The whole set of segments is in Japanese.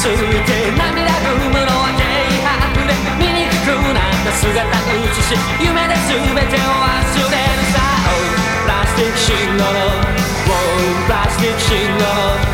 て涙ぐむのは軽薄で醜くなった姿映し夢で全てを忘れるさ。Oh プラスティックシンゴの Oh プラスティックシン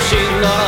she loves.